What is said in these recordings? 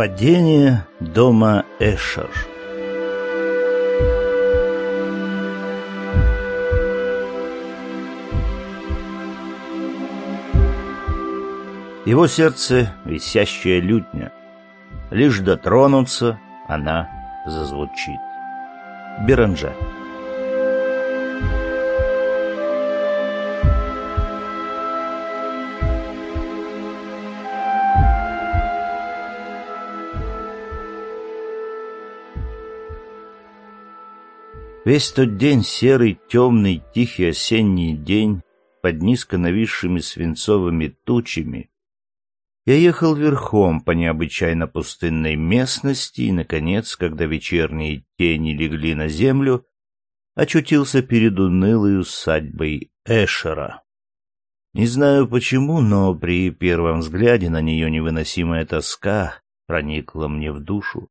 Падение дома Эшер Его сердце — висящая лютня. Лишь дотронуться, она зазвучит. Беранжа. Весь тот день, серый, темный, тихий осенний день, под низко нависшими свинцовыми тучами, я ехал верхом по необычайно пустынной местности и, наконец, когда вечерние тени легли на землю, очутился перед унылой усадьбой Эшера. Не знаю почему, но при первом взгляде на нее невыносимая тоска проникла мне в душу.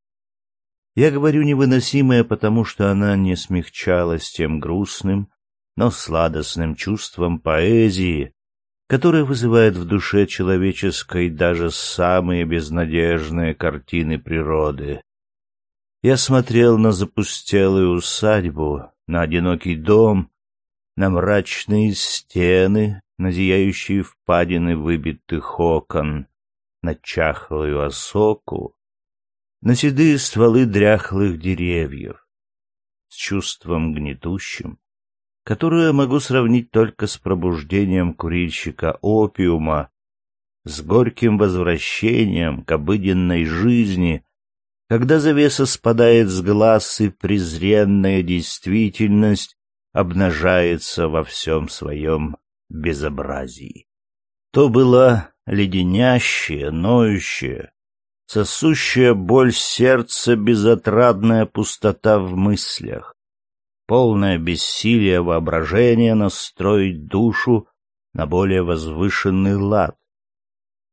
Я говорю невыносимая, потому что она не смягчалась тем грустным, но сладостным чувством поэзии, которое вызывает в душе человеческой даже самые безнадежные картины природы. Я смотрел на запустелую усадьбу, на одинокий дом, на мрачные стены, на зияющие впадины выбитых окон, на чахлую осоку, на седые стволы дряхлых деревьев. С чувством гнетущим, которую могу сравнить только с пробуждением курильщика опиума, с горьким возвращением к обыденной жизни, когда завеса спадает с глаз и презренная действительность обнажается во всем своем безобразии. То была леденящая, ноющая, сосущая боль сердца, безотрадная пустота в мыслях, полное бессилие воображения настроить душу на более возвышенный лад.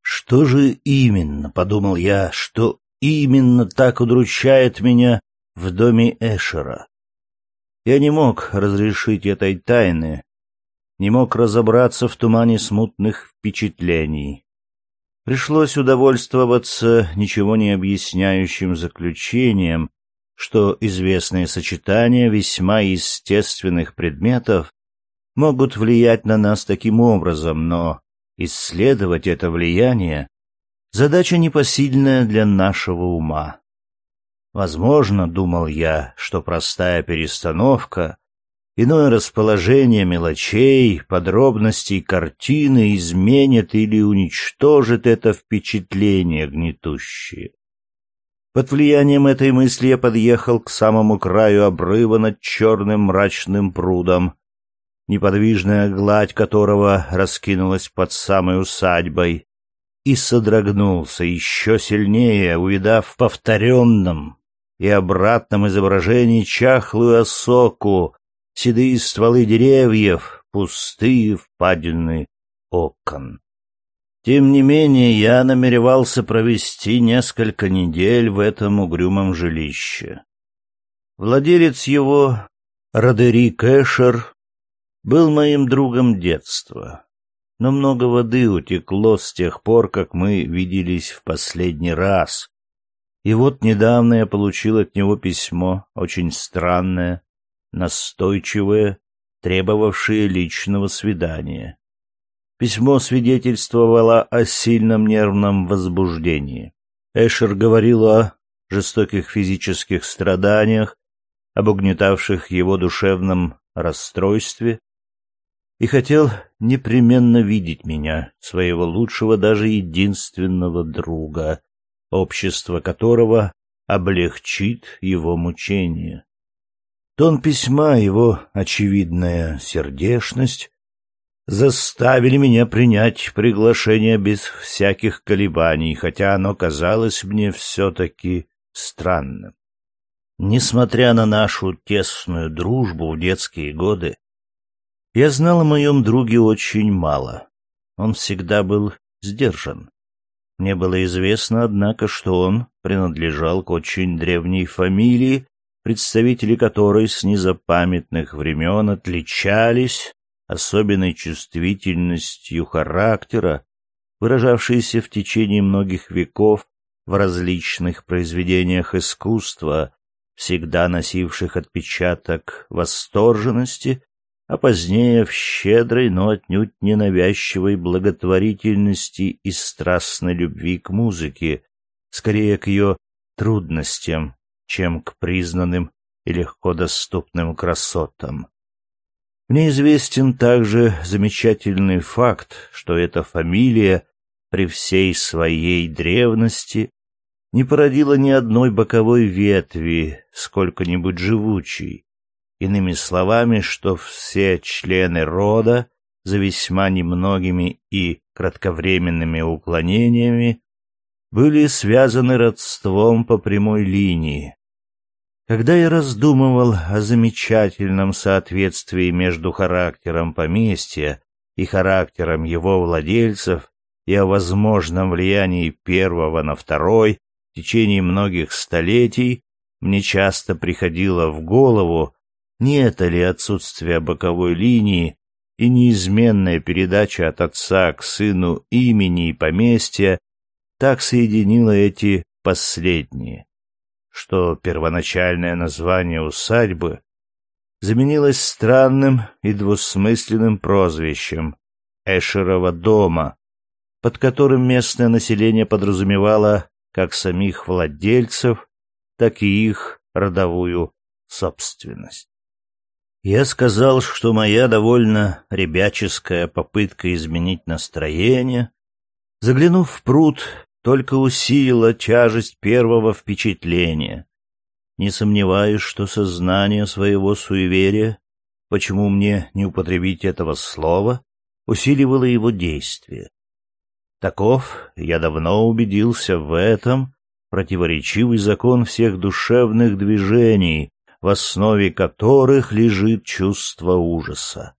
Что же именно, подумал я, что именно так удручает меня в доме Эшера? Я не мог разрешить этой тайны, не мог разобраться в тумане смутных впечатлений. Пришлось удовольствоваться ничего не объясняющим заключением, что известные сочетания весьма естественных предметов могут влиять на нас таким образом, но исследовать это влияние — задача непосильная для нашего ума. Возможно, думал я, что простая перестановка, иное расположение мелочей, подробностей картины изменит или уничтожит это впечатление гнетущее. Под влиянием этой мысли я подъехал к самому краю обрыва над черным мрачным прудом, неподвижная гладь которого раскинулась под самой усадьбой, и содрогнулся еще сильнее, увидав в повторенном и обратном изображении чахлую осоку, седые стволы деревьев, пустые впадины окон. Тем не менее, я намеревался провести несколько недель в этом угрюмом жилище. Владелец его, Родерик Эшер, был моим другом детства, но много воды утекло с тех пор, как мы виделись в последний раз. И вот недавно я получил от него письмо, очень странное, настойчивое, требовавшее личного свидания. Письмо свидетельствовало о сильном нервном возбуждении. Эшер говорил о жестоких физических страданиях, об угнетавших его душевном расстройстве, и хотел непременно видеть меня, своего лучшего, даже единственного друга, общество которого облегчит его мучения. Тон письма, его очевидная сердечность заставили меня принять приглашение без всяких колебаний, хотя оно казалось мне все-таки странным. Несмотря на нашу тесную дружбу в детские годы, я знал о моем друге очень мало. Он всегда был сдержан. Мне было известно, однако, что он принадлежал к очень древней фамилии, представители которой с незапамятных времен отличались особенной чувствительностью характера, выражавшейся в течение многих веков в различных произведениях искусства, всегда носивших отпечаток восторженности, а позднее в щедрой, но отнюдь ненавязчивой благотворительности и страстной любви к музыке, скорее к ее трудностям, чем к признанным и легко доступным красотам. Мне известен также замечательный факт, что эта фамилия при всей своей древности не породила ни одной боковой ветви, сколько-нибудь живучей. Иными словами, что все члены рода, за весьма немногими и кратковременными уклонениями, были связаны родством по прямой линии, когда я раздумывал о замечательном соответствии между характером поместья и характером его владельцев и о возможном влиянии первого на второй в течение многих столетий, мне часто приходило в голову, не это ли отсутствие боковой линии и неизменная передача от отца к сыну имени и поместья так соединило эти последние что первоначальное название усадьбы заменилось странным и двусмысленным прозвищем Эшерова дома, под которым местное население подразумевало как самих владельцев, так и их родовую собственность. Я сказал, что моя довольно ребяческая попытка изменить настроение, заглянув в пруд, только усилила тяжесть первого впечатления. Не сомневаюсь, что сознание своего суеверия, почему мне не употребить этого слова, усиливало его действие. Таков, я давно убедился в этом, противоречивый закон всех душевных движений, в основе которых лежит чувство ужаса.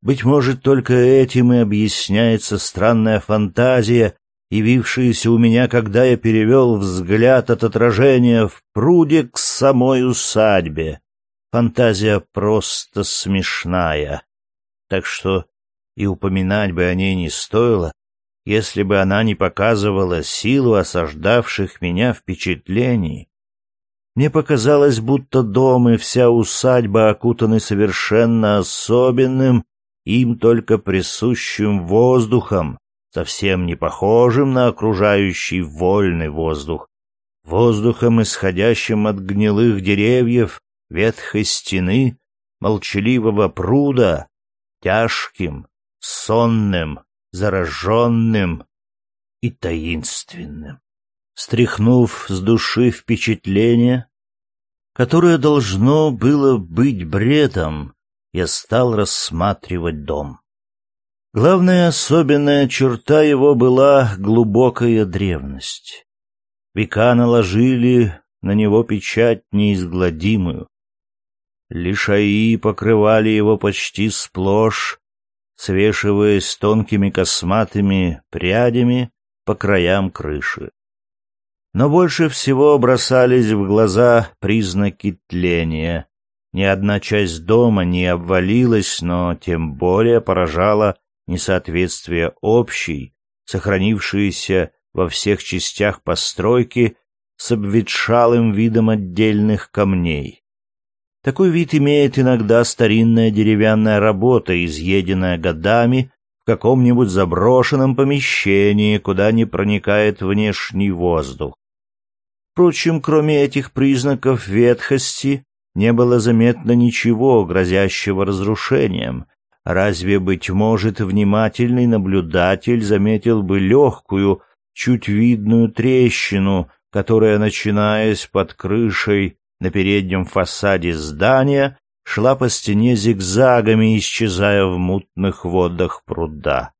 Быть может, только этим и объясняется странная фантазия, явившиеся у меня, когда я перевел взгляд от отражения в пруде к самой усадьбе. Фантазия просто смешная, так что и упоминать бы о ней не стоило, если бы она не показывала силу осаждавших меня впечатлений. Мне показалось, будто дом и вся усадьба окутаны совершенно особенным, им только присущим воздухом, совсем не похожим на окружающий вольный воздух, воздухом, исходящим от гнилых деревьев, ветхой стены, молчаливого пруда, тяжким, сонным, зараженным и таинственным. Стряхнув с души впечатление, которое должно было быть бредом, я стал рассматривать дом. Главная особенная черта его была глубокая древность. Века наложили на него печать неизгладимую. Лишаи покрывали его почти сплошь, свешиваясь тонкими косматыми прядями по краям крыши. Но больше всего бросались в глаза признаки тления. Ни одна часть дома не обвалилась, но тем более поражала несоответствие общей, сохранившейся во всех частях постройки с обветшалым видом отдельных камней. Такой вид имеет иногда старинная деревянная работа, изъеденная годами в каком-нибудь заброшенном помещении, куда не проникает внешний воздух. Впрочем, кроме этих признаков ветхости, не было заметно ничего, грозящего разрушением, Разве, быть может, внимательный наблюдатель заметил бы легкую, чуть видную трещину, которая, начинаясь под крышей на переднем фасаде здания, шла по стене зигзагами, исчезая в мутных водах пруда.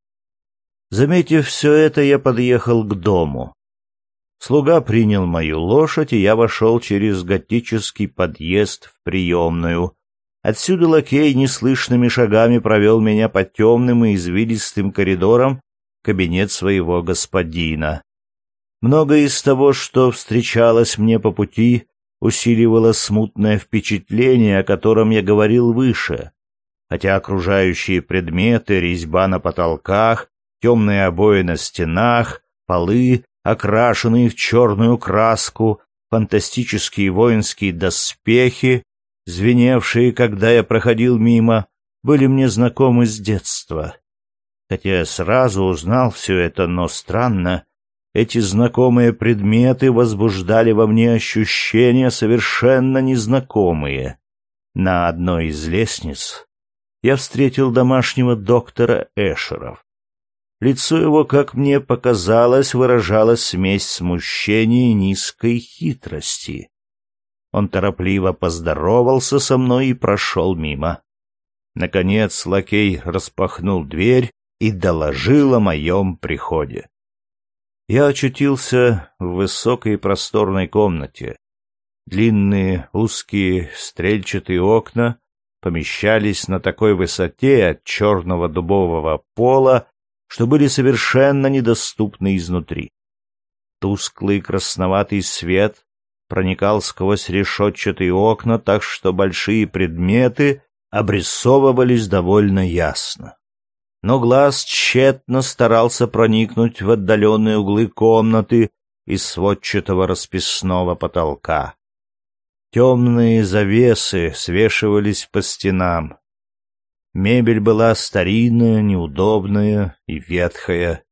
Заметив все это, я подъехал к дому. Слуга принял мою лошадь, и я вошел через готический подъезд в приемную, Отсюда лакей неслышными шагами провел меня по темным и извилистым коридорам кабинет своего господина. Многое из того, что встречалось мне по пути, усиливало смутное впечатление, о котором я говорил выше. Хотя окружающие предметы, резьба на потолках, темные обои на стенах, полы окрашенные в черную краску, фантастические воинские доспехи, звеневшие, когда я проходил мимо, были мне знакомы с детства. Хотя я сразу узнал все это, но странно, эти знакомые предметы возбуждали во мне ощущения совершенно незнакомые. На одной из лестниц я встретил домашнего доктора Эшеров. Лицо его, как мне показалось, выражало смесь смущения и низкой хитрости. Он торопливо поздоровался со мной и прошел мимо. Наконец лакей распахнул дверь и доложил о моем приходе. Я очутился в высокой просторной комнате. Длинные узкие стрельчатые окна помещались на такой высоте от черного дубового пола, что были совершенно недоступны изнутри. Тусклый красноватый свет проникал сквозь решетчатые окна, так что большие предметы обрисовывались довольно ясно. Но глаз тщетно старался проникнуть в отдаленные углы комнаты из сводчатого расписного потолка. Темные завесы свешивались по стенам. Мебель была старинная, неудобная и ветхая.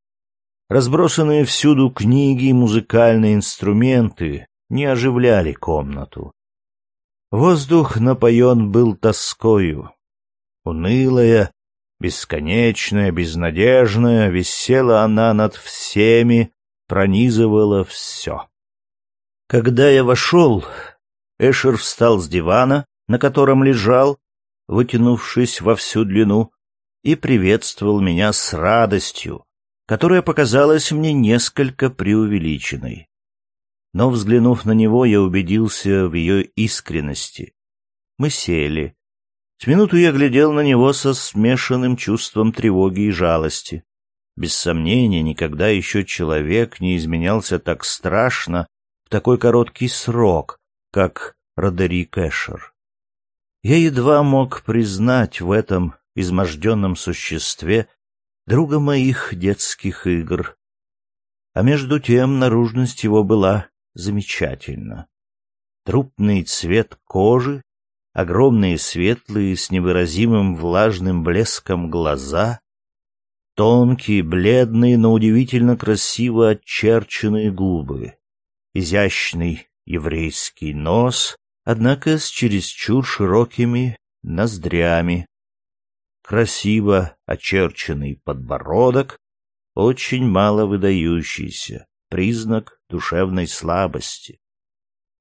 Разбросанные всюду книги и музыкальные инструменты не оживляли комнату. Воздух напоен был тоскою. Унылая, бесконечная, безнадежная, висела она над всеми, пронизывала все. Когда я вошел, Эшер встал с дивана, на котором лежал, вытянувшись во всю длину, и приветствовал меня с радостью, которая показалась мне несколько преувеличенной но, взглянув на него, я убедился в ее искренности. Мы сели. С минуту я глядел на него со смешанным чувством тревоги и жалости. Без сомнения, никогда еще человек не изменялся так страшно в такой короткий срок, как Родерик Эшер. Я едва мог признать в этом изможденном существе друга моих детских игр. А между тем наружность его была замечательно. Трупный цвет кожи, огромные светлые с невыразимым влажным блеском глаза, тонкие, бледные, но удивительно красиво очерченные губы, изящный еврейский нос, однако с чересчур широкими ноздрями, красиво очерченный подбородок, очень мало выдающийся, признак душевной слабости.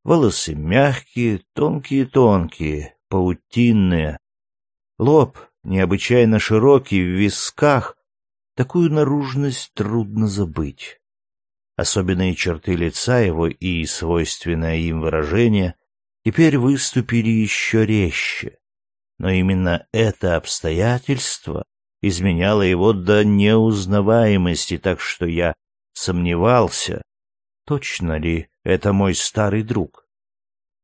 Волосы мягкие, тонкие-тонкие, паутинные. Лоб необычайно широкий в висках. Такую наружность трудно забыть. Особенные черты лица его и свойственное им выражение теперь выступили еще резче. Но именно это обстоятельство изменяло его до неузнаваемости, так что я сомневался, точно ли это мой старый друг.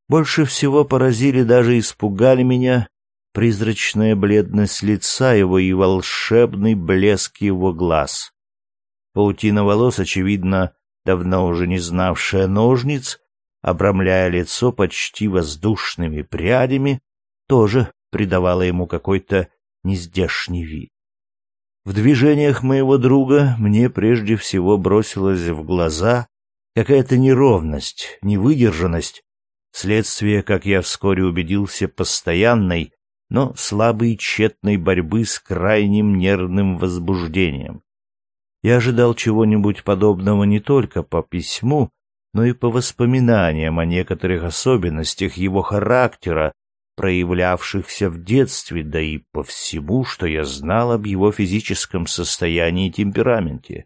Больше всего поразили, даже испугали меня призрачная бледность лица его и волшебный блеск его глаз. Паутина волос, очевидно, давно уже не знавшая ножниц, обрамляя лицо почти воздушными прядями, тоже придавала ему какой-то нездешний вид. В движениях моего друга мне прежде всего бросилось в глаза какая-то неровность, невыдержанность, следствие, как я вскоре убедился, постоянной, но слабой и тщетной борьбы с крайним нервным возбуждением. Я ожидал чего-нибудь подобного не только по письму, но и по воспоминаниям о некоторых особенностях его характера, проявлявшихся в детстве, да и по всему, что я знал об его физическом состоянии и темпераменте.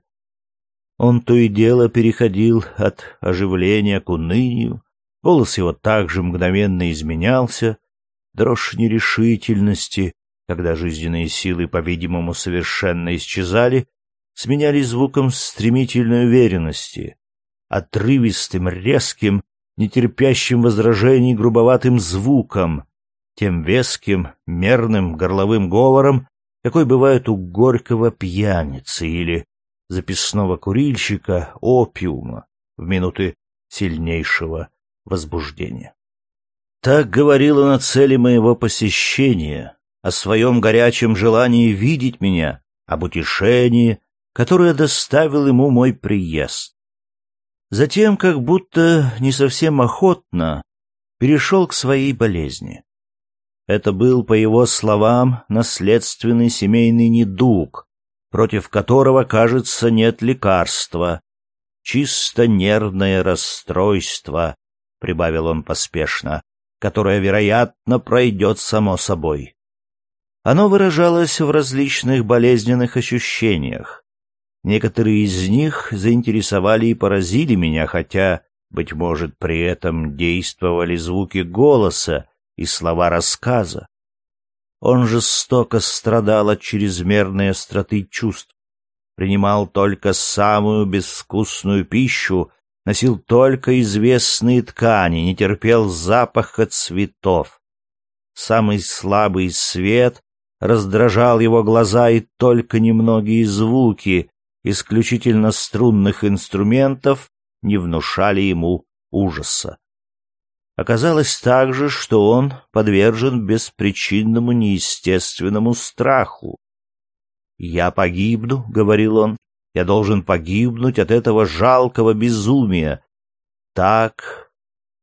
Он то и дело переходил от оживления к унынию, голос его также мгновенно изменялся, дрожь нерешительности, когда жизненные силы, по-видимому, совершенно исчезали, сменялись звуком стремительной уверенности, отрывистым, резким, нетерпящим возражений грубоватым звуком, тем веским, мерным горловым говором, какой бывает у горького пьяницы или записного курильщика опиума в минуты сильнейшего возбуждения. Так говорил он о цели моего посещения, о своем горячем желании видеть меня, об утешении, которое доставил ему мой приезд. Затем, как будто не совсем охотно, перешел к своей болезни. Это был, по его словам, наследственный семейный недуг, против которого, кажется, нет лекарства. Чисто нервное расстройство, — прибавил он поспешно, — которое, вероятно, пройдет само собой. Оно выражалось в различных болезненных ощущениях. Некоторые из них заинтересовали и поразили меня, хотя, быть может, при этом действовали звуки голоса и слова рассказа. Он жестоко страдал от чрезмерной остроты чувств, принимал только самую безвкусную пищу, носил только известные ткани, не терпел запаха цветов. Самый слабый свет раздражал его глаза, и только немногие звуки, исключительно струнных инструментов, не внушали ему ужаса. Оказалось также, что он подвержен беспричинному неестественному страху. «Я погибну», — говорил он, — «я должен погибнуть от этого жалкого безумия. Так,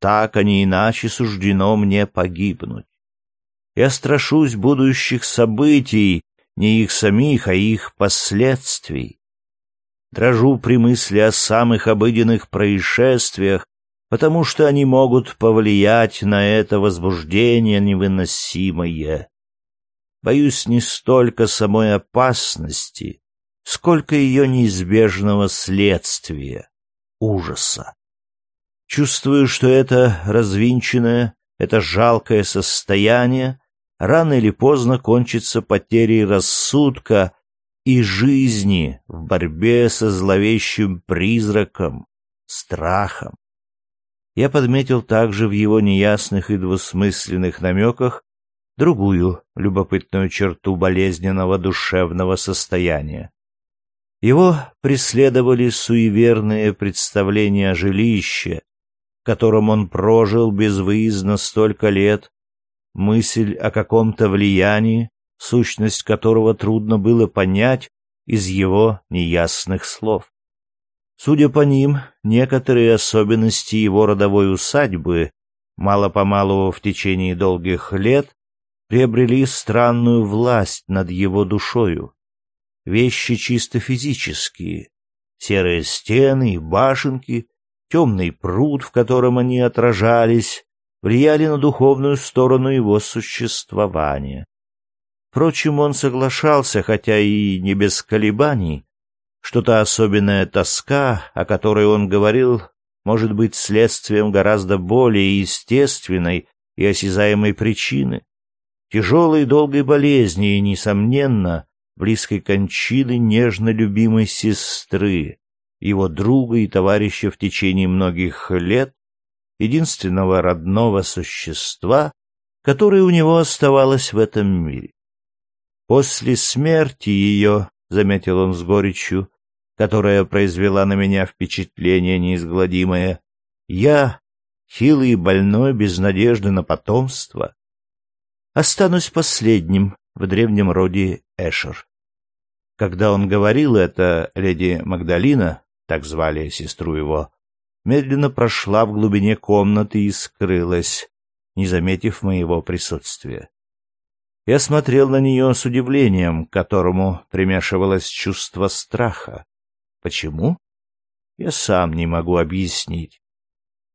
так, а не иначе суждено мне погибнуть. Я страшусь будущих событий, не их самих, а их последствий. Дрожу при мысли о самых обыденных происшествиях, потому что они могут повлиять на это возбуждение невыносимое. Боюсь не столько самой опасности, сколько ее неизбежного следствия — ужаса. Чувствую, что это развинченное, это жалкое состояние рано или поздно кончится потерей рассудка и жизни в борьбе со зловещим призраком, страхом. Я подметил также в его неясных и двусмысленных намеках другую любопытную черту болезненного душевного состояния. Его преследовали суеверные представления о жилище, в котором он прожил безвыездно столько лет, мысль о каком-то влиянии, сущность которого трудно было понять из его неясных слов. Судя по ним, некоторые особенности его родовой усадьбы мало-помалу в течение долгих лет приобрели странную власть над его душою. Вещи чисто физические, серые стены и башенки, темный пруд, в котором они отражались, влияли на духовную сторону его существования. Впрочем, он соглашался, хотя и не без колебаний, что-то особенная тоска, о которой он говорил, может быть следствием гораздо более естественной и осязаемой причины. Тяжелой и долгой болезни и, несомненно, близкой кончины нежно любимой сестры, его друга и товарища в течение многих лет, единственного родного существа, которое у него оставалось в этом мире. После смерти ее, — заметил он с горечью, которая произвела на меня впечатление неизгладимое. Я, хилый и больной, без надежды на потомство, останусь последним в древнем роде Эшер. Когда он говорил это, леди Магдалина, так звали сестру его, медленно прошла в глубине комнаты и скрылась, не заметив моего присутствия. Я смотрел на нее с удивлением, к которому примешивалось чувство страха. Почему? Я сам не могу объяснить.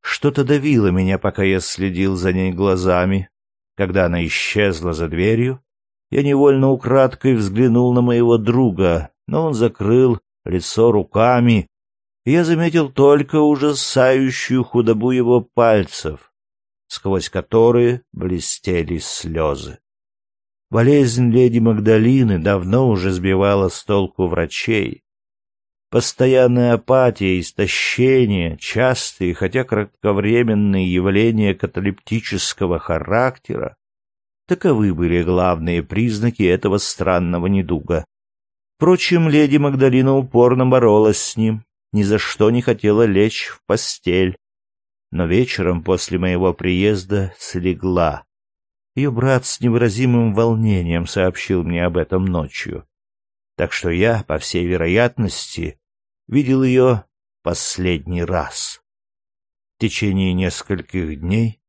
Что-то давило меня, пока я следил за ней глазами. Когда она исчезла за дверью, я невольно украдкой взглянул на моего друга, но он закрыл лицо руками, и я заметил только ужасающую худобу его пальцев, сквозь которые блестели слезы. Болезнь леди Магдалины давно уже сбивала с толку врачей. Постоянная апатия, истощение, частые, хотя кратковременные явления каталептического характера — таковы были главные признаки этого странного недуга. Впрочем, леди Магдалина упорно боролась с ним, ни за что не хотела лечь в постель. Но вечером после моего приезда слегла. Ее брат с невыразимым волнением сообщил мне об этом ночью. Так что я, по всей вероятности, видел ее последний раз. В течение нескольких дней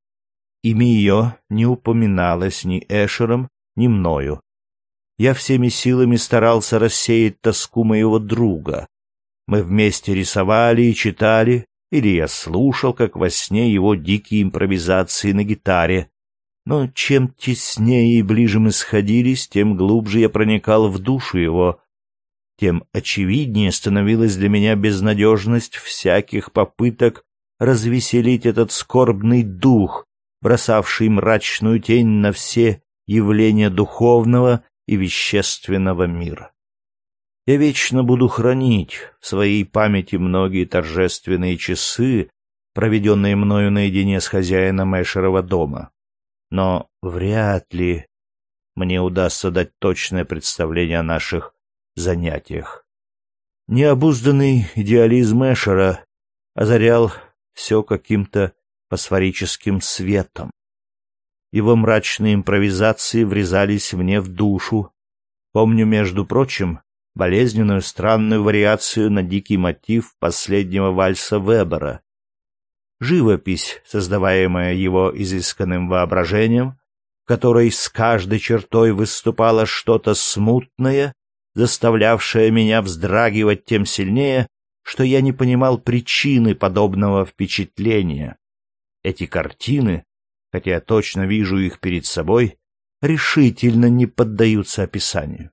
имя ее не упоминалось ни Эшером, ни мною. Я всеми силами старался рассеять тоску моего друга. Мы вместе рисовали и читали, или я слушал, как во сне, его дикие импровизации на гитаре. Но чем теснее и ближе мы сходились, тем глубже я проникал в душу его, тем очевиднее становилась для меня безнадежность всяких попыток развеселить этот скорбный дух, бросавший мрачную тень на все явления духовного и вещественного мира. Я вечно буду хранить в своей памяти многие торжественные часы, проведенные мною наедине с хозяином Эшерова дома. Но вряд ли мне удастся дать точное представление о наших занятиях. Необузданный идеализм Эшера озарял все каким-то фосфорическим светом. Его мрачные импровизации врезались мне в душу. Помню, между прочим, болезненную странную вариацию на дикий мотив последнего вальса Вебера. Живопись, создаваемая его изысканным воображением, в которой с каждой чертой выступало что-то смутное, заставлявшее меня вздрагивать тем сильнее, что я не понимал причины подобного впечатления. Эти картины, хотя я точно вижу их перед собой, решительно не поддаются описанию.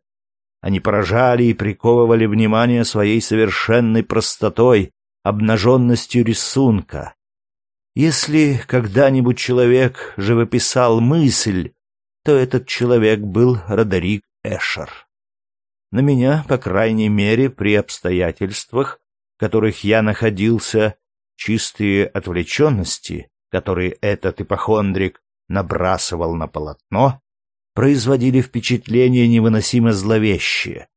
Они поражали и приковывали внимание своей совершенной простотой, обнаженностью рисунка. Если когда-нибудь человек живописал мысль, то этот человек был Родерик Эшер. На меня, по крайней мере, при обстоятельствах, в которых я находился, чистые отвлеченности которые этот ипохондрик набрасывал на полотно, производили впечатление невыносимо зловещее,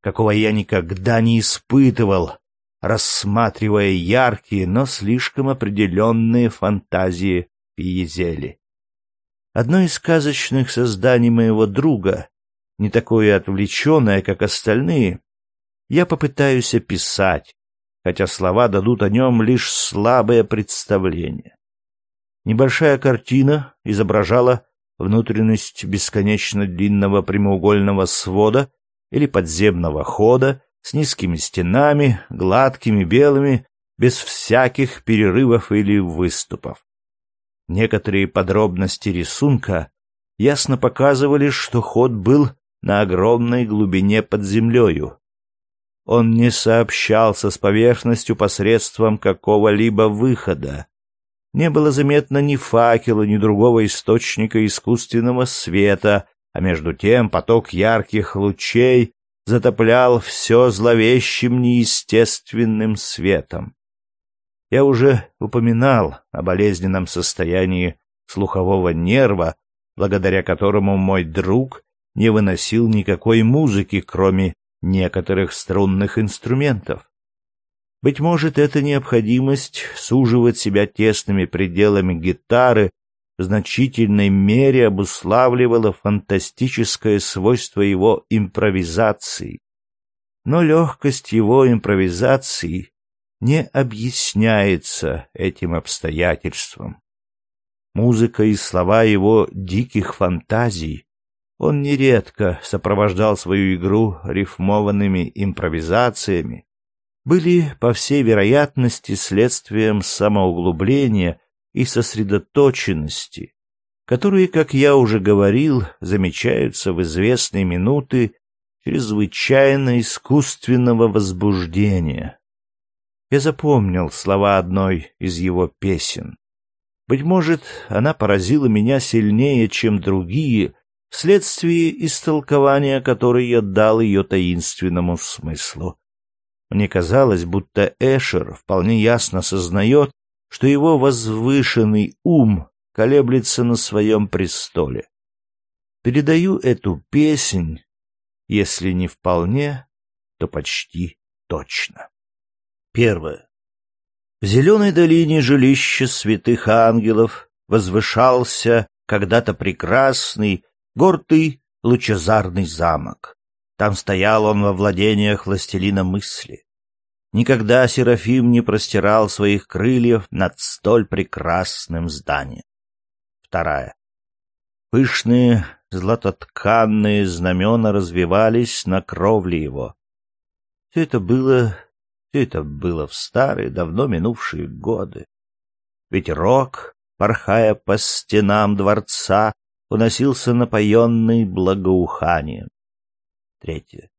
какого я никогда не испытывал, рассматривая яркие, но слишком определенные фантазии Пиезели. Одно из сказочных созданий моего друга, не такое отвлеченное, как остальные, я попытаюсь описать, хотя слова дадут о нем лишь слабое представление. Небольшая картина изображала внутренность бесконечно длинного прямоугольного свода или подземного хода с низкими стенами, гладкими, белыми, без всяких перерывов или выступов. Некоторые подробности рисунка ясно показывали, что ход был на огромной глубине под землею. Он не сообщался с поверхностью посредством какого-либо выхода не было заметно ни факела, ни другого источника искусственного света, а между тем поток ярких лучей затоплял все зловещим неестественным светом. Я уже упоминал о болезненном состоянии слухового нерва, благодаря которому мой друг не выносил никакой музыки, кроме некоторых струнных инструментов. Быть может, эта необходимость суживать себя тесными пределами гитары в значительной мере обуславливала фантастическое свойство его импровизации. Но легкость его импровизации не объясняется этим обстоятельством. Музыка и слова его диких фантазий он нередко сопровождал свою игру рифмованными импровизациями, были, по всей вероятности, следствием самоуглубления и сосредоточенности, которые, как я уже говорил, замечаются в известные минуты чрезвычайно искусственного возбуждения. Я запомнил слова одной из его песен. Быть может, она поразила меня сильнее, чем другие, вследствие истолкования, которое я дал ее таинственному смыслу. Мне казалось, будто Эшер вполне ясно сознает, что его возвышенный ум колеблется на своем престоле. Передаю эту песнь, если не вполне, то почти точно. Первое. В зеленой долине жилища святых ангелов возвышался когда-то прекрасный, гордый, лучезарный замок. Там стоял он во владениях властелина мысли. Никогда Серафим не простирал своих крыльев над столь прекрасным зданием. Вторая. Пышные златотканные знамена развивались на кровле его. Все это было, все это было в старые, давно минувшие годы. Ведь рок, порхая по стенам дворца, уносился напоенный благоуханием. Третье.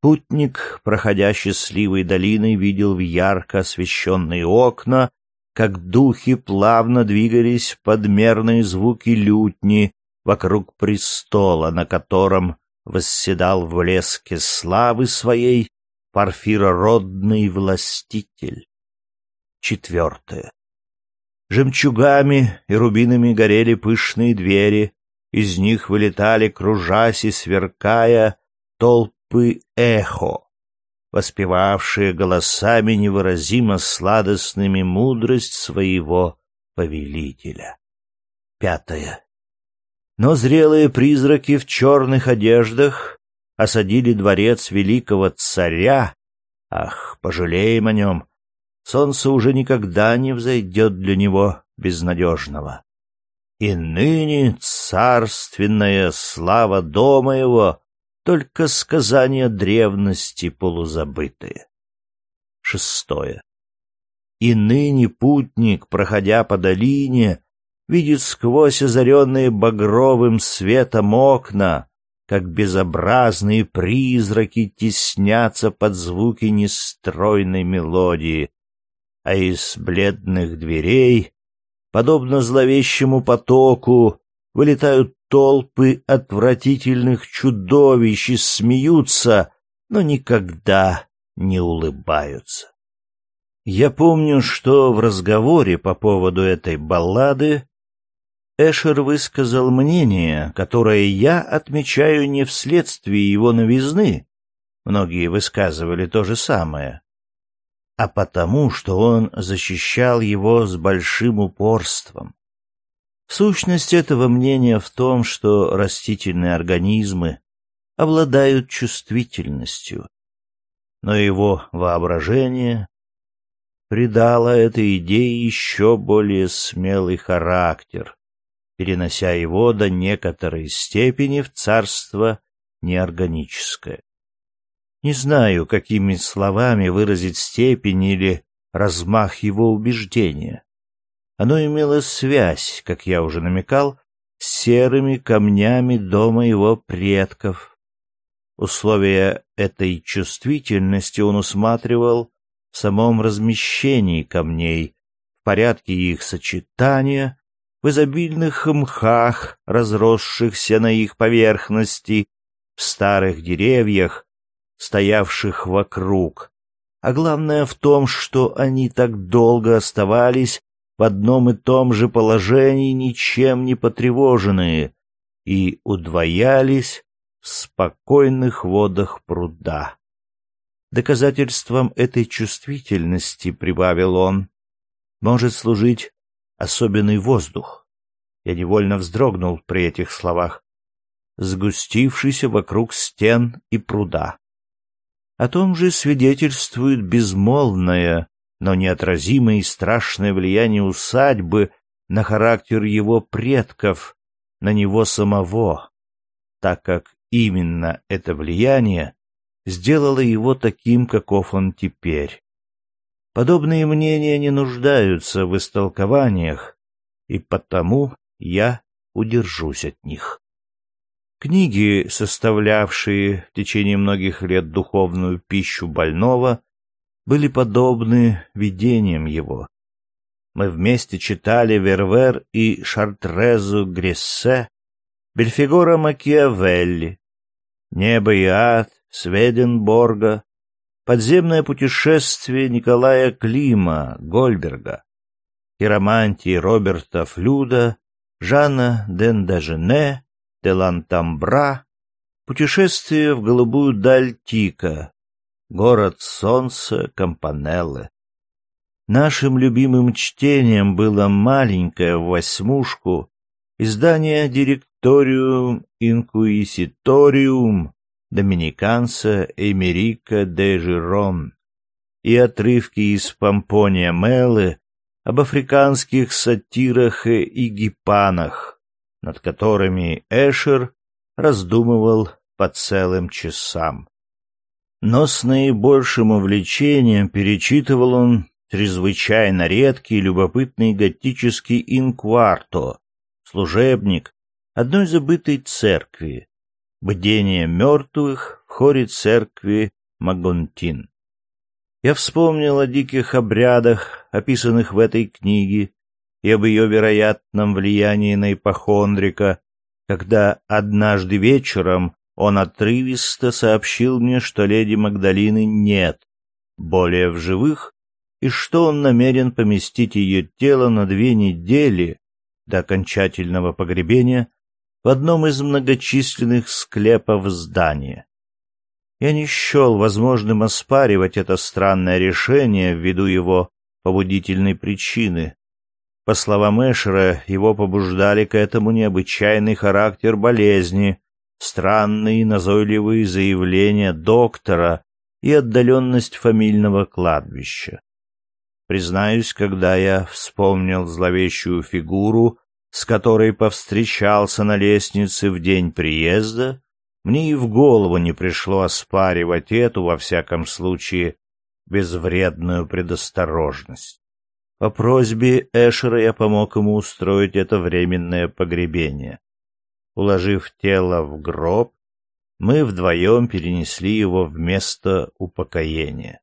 Путник, проходя счастливой долиной, видел в ярко освещенные окна, как духи плавно двигались подмерные звуки лютни вокруг престола, на котором восседал в леске славы своей парфирородный властитель. Четвертое. Жемчугами и рубинами горели пышные двери, из них вылетали, кружась и сверкая, толпы эхо, воспевавшие голосами невыразимо сладостными мудрость своего повелителя. Пятое. Но зрелые призраки в черных одеждах осадили дворец великого царя. Ах, пожалеем о нем, солнце уже никогда не взойдет для него безнадежного. И ныне царственная слава дома его — только сказания древности полузабытые. Шестое. И ныне путник, проходя по долине, видит сквозь озаренные багровым светом окна, как безобразные призраки теснятся под звуки нестройной мелодии, а из бледных дверей, подобно зловещему потоку, вылетают толпы отвратительных чудовищ и смеются, но никогда не улыбаются. Я помню, что в разговоре по поводу этой баллады Эшер высказал мнение, которое я отмечаю не вследствие его новизны, многие высказывали то же самое, а потому, что он защищал его с большим упорством. Сущность этого мнения в том, что растительные организмы обладают чувствительностью, но его воображение придало этой идее еще более смелый характер, перенося его до некоторой степени в царство неорганическое. Не знаю, какими словами выразить степень или размах его убеждения. Оно имело связь, как я уже намекал, с серыми камнями дома его предков. Условия этой чувствительности он усматривал в самом размещении камней, в порядке их сочетания, в изобильных мхах, разросшихся на их поверхности, в старых деревьях, стоявших вокруг, а главное в том, что они так долго оставались в одном и том же положении, ничем не потревоженные, и удвоялись в спокойных водах пруда. Доказательством этой чувствительности, прибавил он, может служить особенный воздух. Я невольно вздрогнул при этих словах, сгустившийся вокруг стен и пруда. О том же свидетельствует безмолвное, но неотразимое и страшное влияние усадьбы на характер его предков, на него самого, так как именно это влияние сделало его таким, каков он теперь. Подобные мнения не нуждаются в истолкованиях, и потому я удержусь от них. Книги, составлявшие в течение многих лет духовную пищу больного, были подобны видениям его. Мы вместе читали Вервер и Шартрезу Грессе, Бельфигора Макиавелли, «Небо и ад» Сведенборга, «Подземное путешествие» Николая Клима Гольберга, «Хиромантии» Роберта Флюда, Жана Дендажене, де Лантамбра, путешествие в голубую даль Тика, город солнца Кампанеллы. Нашим любимым чтением было маленькое в восьмушку издание «Директориум Инкуиситориум» доминиканца Эмерика де Жирон и отрывки из Помпония Меллы об африканских сатирах и гипанах, над которыми Эшер раздумывал по целым часам. Но с наибольшим увлечением перечитывал он чрезвычайно редкий любопытный готический инкварто, служебник одной забытой церкви, бдение мертвых в хоре церкви Магонтин. Я вспомнил о диких обрядах, описанных в этой книге, и об ее вероятном влиянии на ипохондрика, когда однажды вечером он отрывисто сообщил мне, что леди Магдалины нет более в живых, и что он намерен поместить ее тело на две недели до окончательного погребения в одном из многочисленных склепов здания. Я не счел возможным оспаривать это странное решение ввиду его побудительной причины. По словам Эшера, его побуждали к этому необычайный характер болезни, странные назойливые заявления доктора и отдаленность фамильного кладбища. Признаюсь, когда я вспомнил зловещую фигуру, с которой повстречался на лестнице в день приезда, мне и в голову не пришло оспаривать эту, во всяком случае, безвредную предосторожность. По просьбе Эшера я помог ему устроить это временное погребение. Уложив тело в гроб, мы вдвоем перенесли его в место упокоения.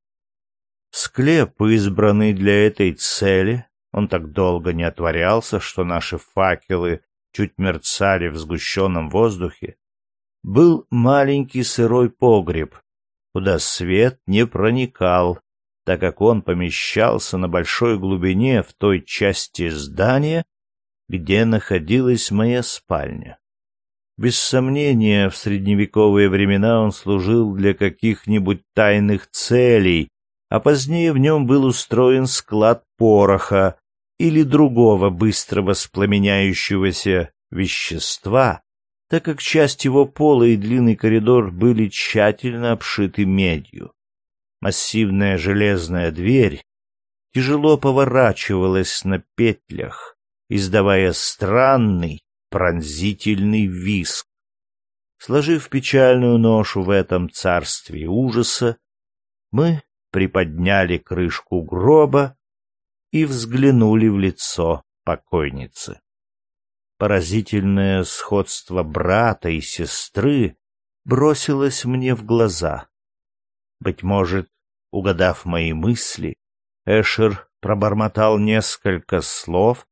Склеп, избранный для этой цели, он так долго не отворялся, что наши факелы чуть мерцали в сгущенном воздухе, был маленький сырой погреб, куда свет не проникал, так как он помещался на большой глубине в той части здания, где находилась моя спальня. Без сомнения, в средневековые времена он служил для каких-нибудь тайных целей, а позднее в нем был устроен склад пороха или другого быстро воспламеняющегося вещества, так как часть его пола и длинный коридор были тщательно обшиты медью. Массивная железная дверь тяжело поворачивалась на петлях, издавая странный пронзительный виск. Сложив печальную ношу в этом царстве ужаса, мы приподняли крышку гроба и взглянули в лицо покойницы. Поразительное сходство брата и сестры бросилось мне в глаза. Быть может, угадав мои мысли, Эшер пробормотал несколько слов,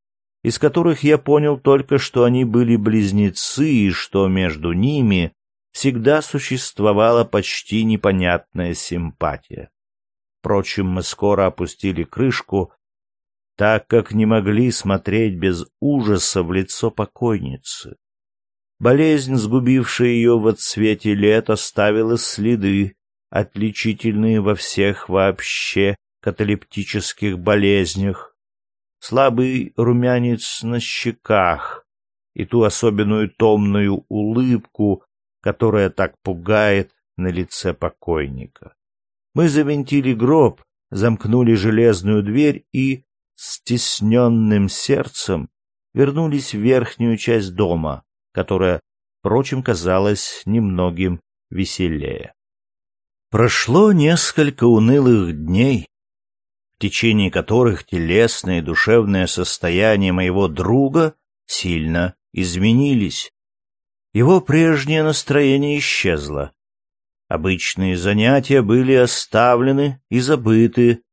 из которых я понял только, что они были близнецы и что между ними всегда существовала почти непонятная симпатия. Впрочем, мы скоро опустили крышку так как не могли смотреть без ужаса в лицо покойницы. Болезнь, сгубившая ее в отсвете лет, оставила следы, отличительные во всех вообще каталептических болезнях, слабый румянец на щеках и ту особенную томную улыбку, которая так пугает на лице покойника. Мы завинтили гроб, замкнули железную дверь и стесненным сердцем вернулись в верхнюю часть дома, которая, впрочем, казалась немногим веселее. Прошло несколько унылых дней, в течение которых телесное и душевное состояние моего друга сильно изменились. Его прежнее настроение исчезло. Обычные занятия были оставлены и забыты,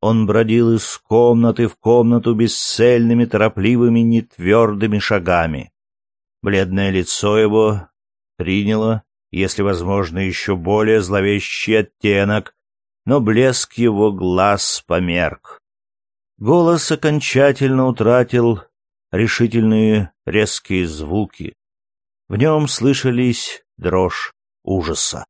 он бродил из комнаты в комнату бесцельными, торопливыми, нетвердыми шагами. Бледное лицо его приняло, если возможно, еще более зловещий оттенок, но блеск его глаз померк. Голос окончательно утратил решительные резкие звуки. В нем слышались дрожь ужаса.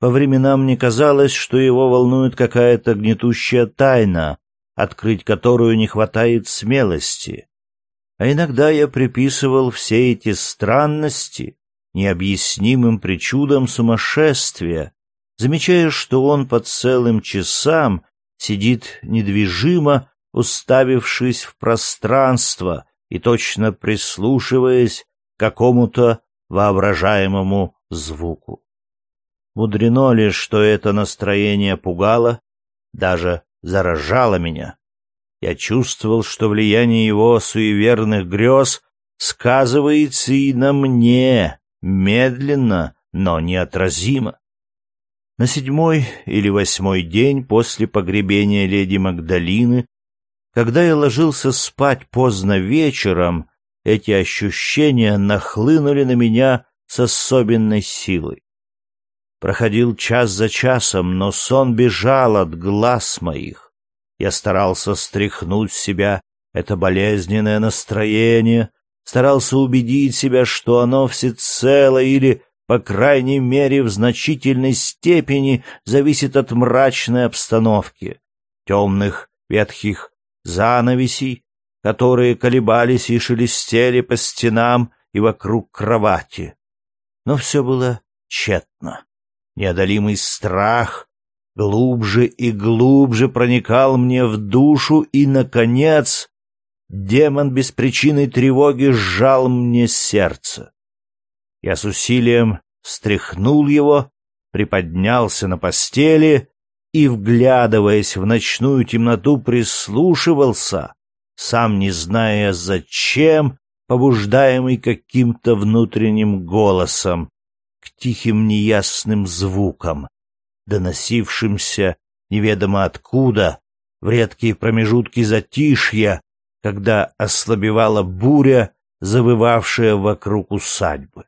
По временам мне казалось, что его волнует какая-то гнетущая тайна, открыть которую не хватает смелости. А иногда я приписывал все эти странности необъяснимым причудам сумасшествия, замечая, что он по целым часам сидит недвижимо, уставившись в пространство и точно прислушиваясь к какому-то воображаемому звуку. Мудрено ли, что это настроение пугало, даже заражало меня. Я чувствовал, что влияние его суеверных грез сказывается и на мне, медленно, но неотразимо. На седьмой или восьмой день после погребения леди Магдалины, когда я ложился спать поздно вечером, эти ощущения нахлынули на меня с особенной силой. Проходил час за часом, но сон бежал от глаз моих. Я старался стряхнуть с себя это болезненное настроение, старался убедить себя, что оно всецело или, по крайней мере, в значительной степени зависит от мрачной обстановки, темных ветхих занавесей, которые колебались и шелестели по стенам и вокруг кровати. Но все было тщетно. Неодолимый страх глубже и глубже проникал мне в душу, и, наконец, демон без причины тревоги сжал мне сердце. Я с усилием стряхнул его, приподнялся на постели и, вглядываясь в ночную темноту, прислушивался, сам не зная зачем, побуждаемый каким-то внутренним голосом, к тихим неясным звукам, доносившимся неведомо откуда, в редкие промежутки затишья, когда ослабевала буря, завывавшая вокруг усадьбы.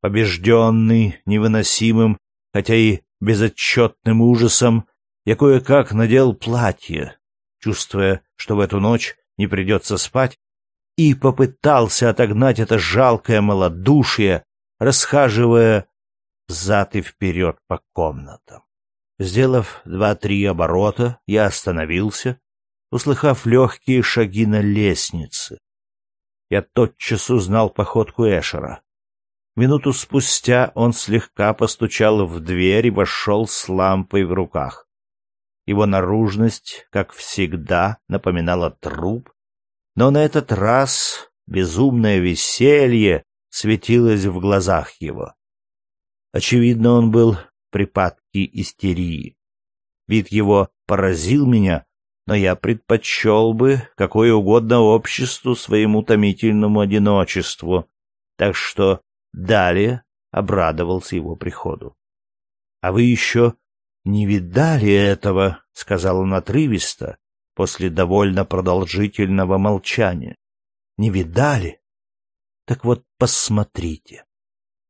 Побежденный невыносимым, хотя и безотчетным ужасом, я кое-как надел платье, чувствуя, что в эту ночь не придется спать, и попытался отогнать это жалкое малодушие, расхаживая взад и вперед по комнатам. Сделав два-три оборота, я остановился, услыхав легкие шаги на лестнице. Я тотчас узнал походку Эшера. Минуту спустя он слегка постучал в дверь и вошел с лампой в руках. Его наружность, как всегда, напоминала труп, но на этот раз безумное веселье светилось в глазах его. Очевидно, он был в припадке истерии. Вид его поразил меня, но я предпочел бы какое угодно обществу своему томительному одиночеству, так что далее обрадовался его приходу. — А вы еще не видали этого, — сказал он отрывисто, после довольно продолжительного молчания. — Не видали? Так вот, посмотрите.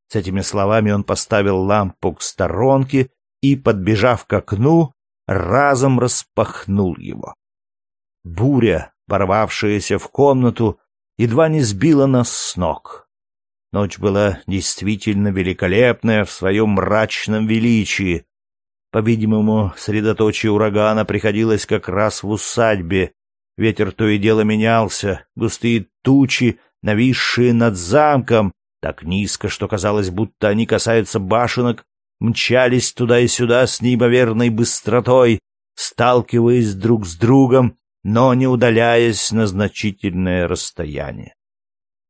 С этими словами он поставил лампу к сторонке и, подбежав к окну, разом распахнул его. Буря, порвавшаяся в комнату, едва не сбила нас с ног. Ночь была действительно великолепная в своем мрачном величии. По-видимому, средоточие урагана приходилось как раз в усадьбе. Ветер то и дело менялся, густые тучи нависшие над замком, так низко, что казалось, будто они касаются башенок, мчались туда и сюда с неимоверной быстротой, сталкиваясь друг с другом, но не удаляясь на значительное расстояние.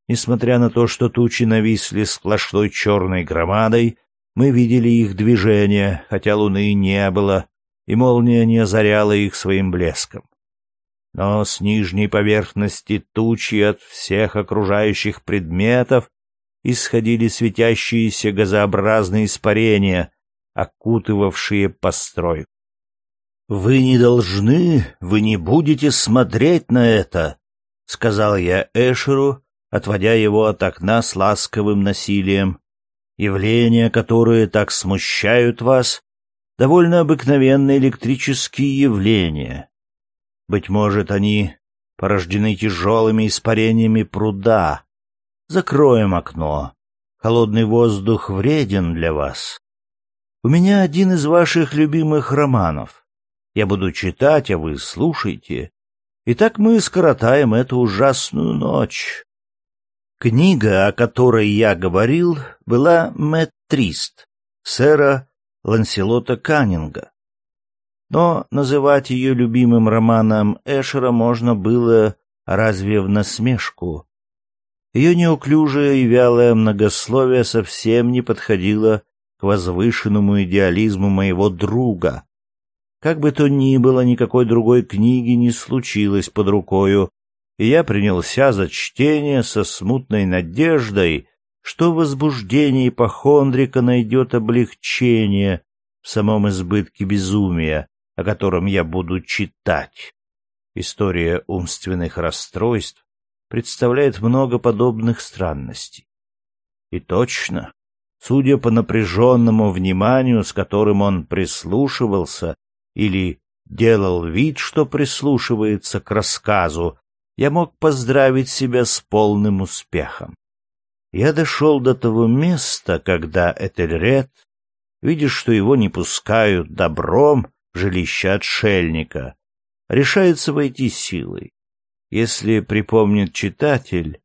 Несмотря на то, что тучи нависли сплошной черной громадой, мы видели их движение, хотя луны не было, и молния не озаряла их своим блеском но с нижней поверхности тучи от всех окружающих предметов исходили светящиеся газообразные испарения, окутывавшие постройку. «Вы не должны, вы не будете смотреть на это», — сказал я Эшеру, отводя его от окна с ласковым насилием. «Явления, которые так смущают вас, довольно обыкновенные электрические явления, быть может, они порождены тяжелыми испарениями пруда. Закроем окно. Холодный воздух вреден для вас. У меня один из ваших любимых романов. Я буду читать, а вы слушайте. И так мы скоротаем эту ужасную ночь. Книга, о которой я говорил, была «Мэтт Трист» сэра Ланселота Каннинга. Но называть ее любимым романом Эшера можно было разве в насмешку. Ее неуклюжее и вялое многословие совсем не подходило к возвышенному идеализму моего друга. Как бы то ни было, никакой другой книги не случилось под рукою, и я принялся за чтение со смутной надеждой, что возбуждение ипохондрика найдет облегчение в самом избытке безумия, о котором я буду читать. История умственных расстройств представляет много подобных странностей. И точно, судя по напряженному вниманию, с которым он прислушивался или делал вид, что прислушивается к рассказу, я мог поздравить себя с полным успехом. Я дошел до того места, когда Этельред, видя, что его не пускают добром в жилище отшельника, решается войти силой. Если припомнит читатель,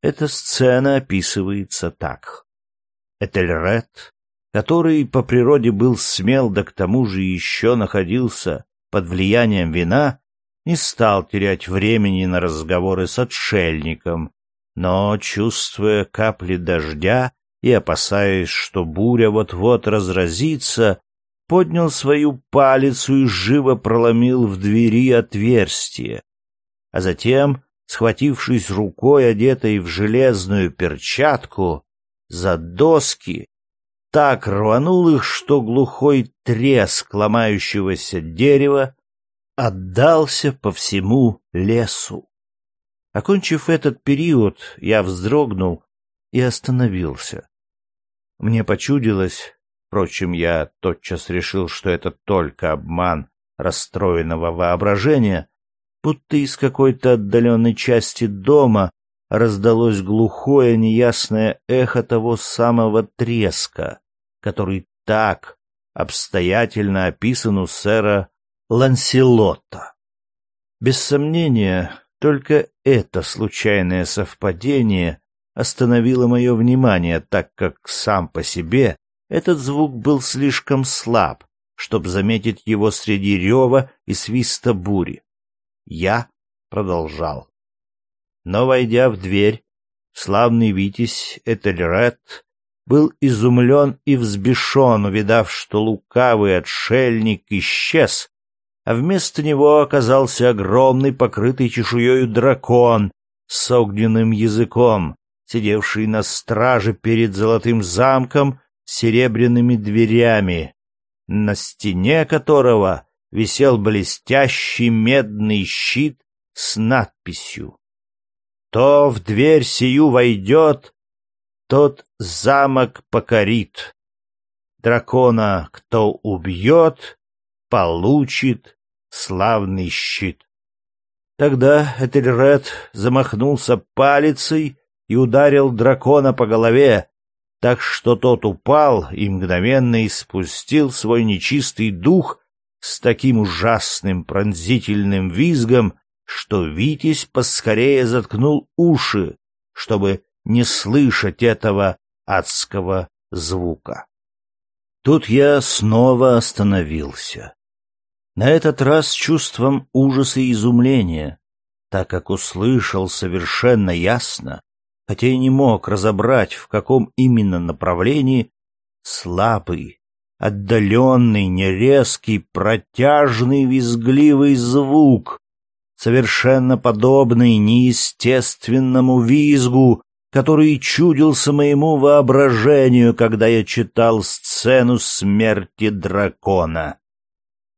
эта сцена описывается так. Этельред, который по природе был смел, да к тому же еще находился под влиянием вина, не стал терять времени на разговоры с отшельником, но, чувствуя капли дождя и опасаясь, что буря вот-вот разразится, поднял свою палицу и живо проломил в двери отверстие, а затем, схватившись рукой, одетой в железную перчатку, за доски, так рванул их, что глухой треск ломающегося дерева отдался по всему лесу. Окончив этот период, я вздрогнул и остановился. Мне почудилось, впрочем, я тотчас решил, что это только обман расстроенного воображения, будто из какой-то отдаленной части дома раздалось глухое неясное эхо того самого треска, который так обстоятельно описан у сэра Ланселота. Без сомнения, только это случайное совпадение остановило мое внимание, так как сам по себе этот звук был слишком слаб, чтобы заметить его среди рева и свиста бури. Я продолжал. Но, войдя в дверь, славный Витязь Этельред был изумлен и взбешен, увидав, что лукавый отшельник исчез, а вместо него оказался огромный покрытый чешуей дракон с огненным языком, сидевший на страже перед золотым замком с серебряными дверями, на стене которого висел блестящий медный щит с надписью «Кто в дверь сию войдет, тот замок покорит. Дракона, кто убьет, получит славный щит». Тогда Этельред замахнулся палицей и ударил дракона по голове, так что тот упал и мгновенно испустил свой нечистый дух с таким ужасным пронзительным визгом, что Витязь поскорее заткнул уши, чтобы не слышать этого адского звука. Тут я снова остановился. На этот раз чувством ужаса и изумления, так как услышал совершенно ясно, хотя и не мог разобрать, в каком именно направлении, слабый, отдаленный, нерезкий, протяжный, визгливый звук, совершенно подобный неестественному визгу, который чудился моему воображению, когда я читал сцену смерти дракона.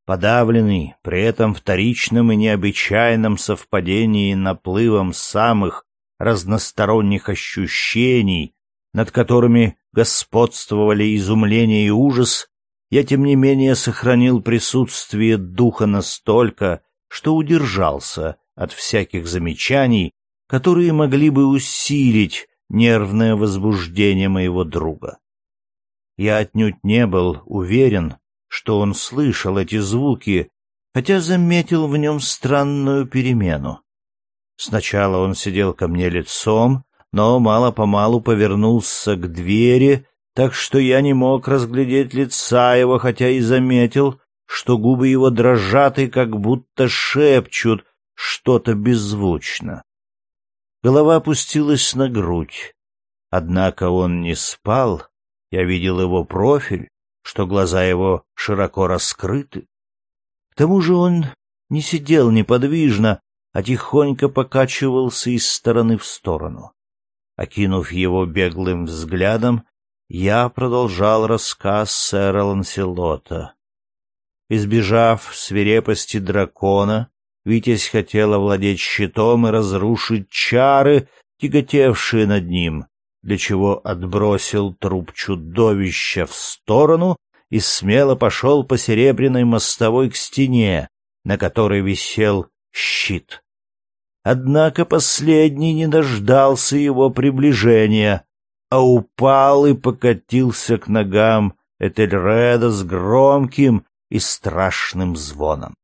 Подавленный при этом вторичном и необычайном совпадении наплывом самых разносторонних ощущений, над которыми господствовали изумление и ужас, я, тем не менее, сохранил присутствие духа настолько, что удержался от всяких замечаний, которые могли бы усилить нервное возбуждение моего друга. Я отнюдь не был уверен, что он слышал эти звуки, хотя заметил в нем странную перемену. Сначала он сидел ко мне лицом, но мало-помалу повернулся к двери, так что я не мог разглядеть лица его, хотя и заметил, что губы его дрожат и как будто шепчут что-то беззвучно. Голова опустилась на грудь. Однако он не спал, я видел его профиль, что глаза его широко раскрыты. К тому же он не сидел неподвижно, а тихонько покачивался из стороны в сторону. Окинув его беглым взглядом, я продолжал рассказ сэра Ланселота. Избежав свирепости дракона, Витязь хотел овладеть щитом и разрушить чары, тяготевшие над ним, для чего отбросил труп чудовища в сторону и смело пошел по серебряной мостовой к стене, на которой висел щит. Однако последний не дождался его приближения, а упал и покатился к ногам Этельреда с громким и страшным звоном.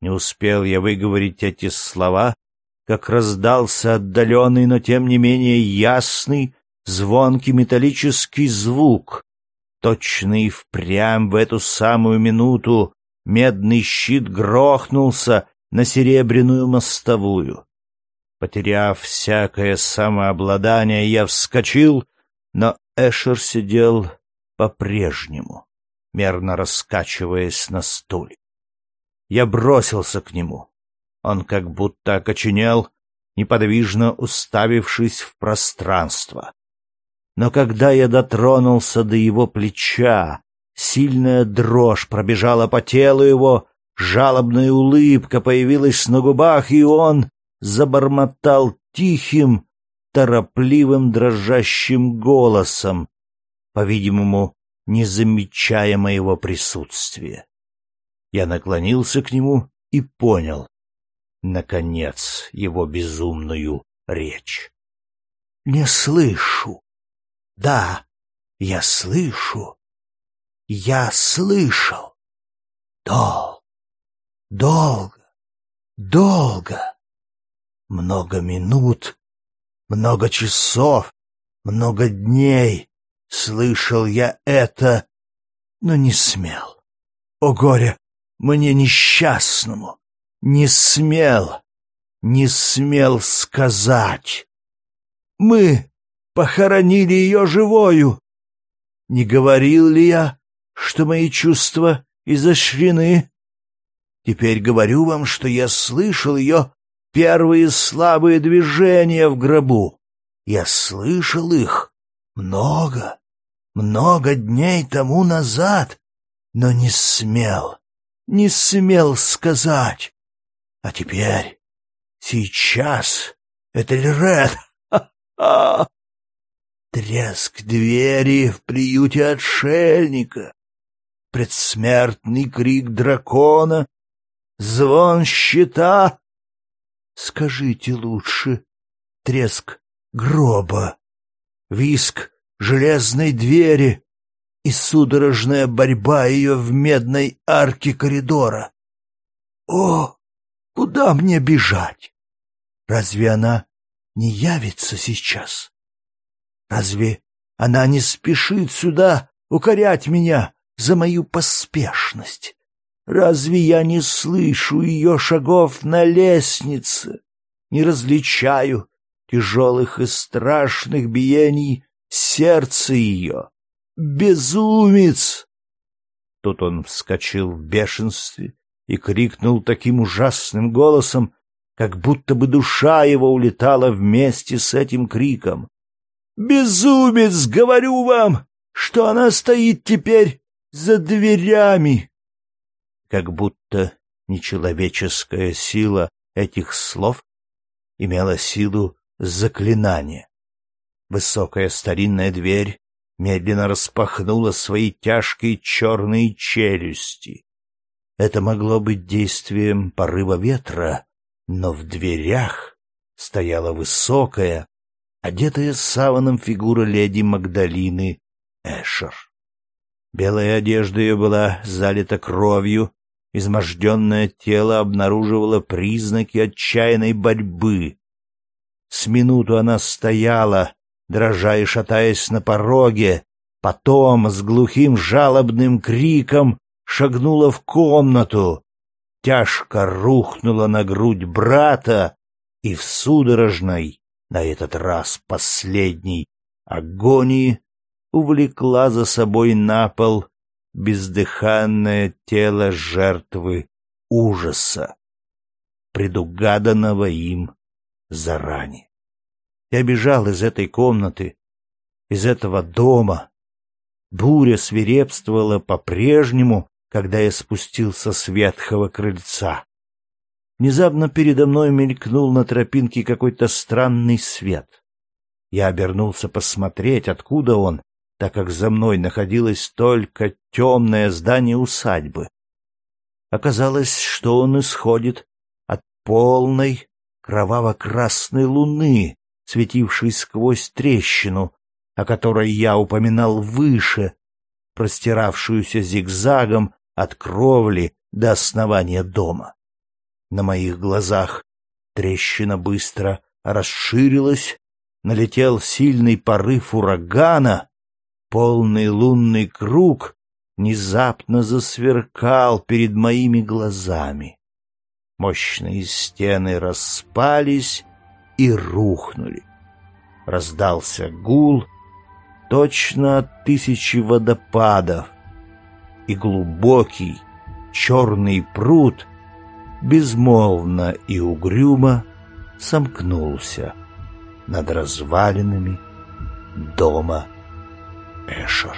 Не успел я выговорить эти слова, как раздался отдаленный, но тем не менее ясный, звонкий металлический звук. Точно и впрямь в эту самую минуту медный щит грохнулся на серебряную мостовую. Потеряв всякое самообладание, я вскочил, но Эшер сидел по-прежнему, мерно раскачиваясь на стуле. Я бросился к нему. Он как будто окоченел, неподвижно уставившись в пространство. Но когда я дотронулся до его плеча, сильная дрожь пробежала по телу его, жалобная улыбка появилась на губах, и он забормотал тихим, торопливым, дрожащим голосом, по-видимому, не замечая моего присутствия. Я наклонился к нему и понял, наконец, его безумную речь. «Не слышу. Да, я слышу. Я слышал. Долго, долго, долго. Много минут, много часов, много дней слышал я это, но не смел. О горе мне несчастному! не смел, не смел сказать. Мы похоронили ее живою. Не говорил ли я, что мои чувства изощрены? Теперь говорю вам, что я слышал ее первые слабые движения в гробу. Я слышал их много, много дней тому назад, но не смел, не смел сказать. А теперь, сейчас, это. Ха-ха! Треск двери в приюте отшельника, предсмертный крик дракона, звон щита. Скажите лучше, треск гроба, виск железной двери и судорожная борьба ее в медной арке коридора. О, Куда мне бежать? Разве она не явится сейчас? Разве она не спешит сюда укорять меня за мою поспешность? Разве я не слышу ее шагов на лестнице, не различаю тяжелых и страшных биений сердца ее? Безумец! Тут он вскочил в бешенстве и крикнул таким ужасным голосом, как будто бы душа его улетала вместе с этим криком. «Безумец, говорю вам, что она стоит теперь за дверями!» Как будто нечеловеческая сила этих слов имела силу заклинания. Высокая старинная дверь медленно распахнула свои тяжкие черные челюсти. Это могло быть действием порыва ветра, но в дверях стояла высокая, одетая саваном фигура леди Магдалины Эшер. Белая одежда ее была залита кровью, изможденное тело обнаруживало признаки отчаянной борьбы. С минуту она стояла, дрожа и шатаясь на пороге, потом с глухим жалобным криком шагнула в комнату, тяжко рухнула на грудь брата и в судорожной, на этот раз последней, агонии увлекла за собой на пол бездыханное тело жертвы ужаса, предугаданного им заранее. Я бежал из этой комнаты, из этого дома. Буря свирепствовала по-прежнему, когда я спустился с ветхого крыльца. Внезапно передо мной мелькнул на тропинке какой-то странный свет. Я обернулся посмотреть, откуда он, так как за мной находилось только темное здание усадьбы. Оказалось, что он исходит от полной кроваво-красной луны, светившей сквозь трещину, о которой я упоминал выше, простиравшуюся зигзагом от кровли до основания дома. На моих глазах трещина быстро расширилась, налетел сильный порыв урагана, полный лунный круг внезапно засверкал перед моими глазами. Мощные стены распались и рухнули. Раздался гул, точно от тысячи водопадов, и глубокий черный пруд безмолвно и угрюмо сомкнулся над развалинами дома Эшер.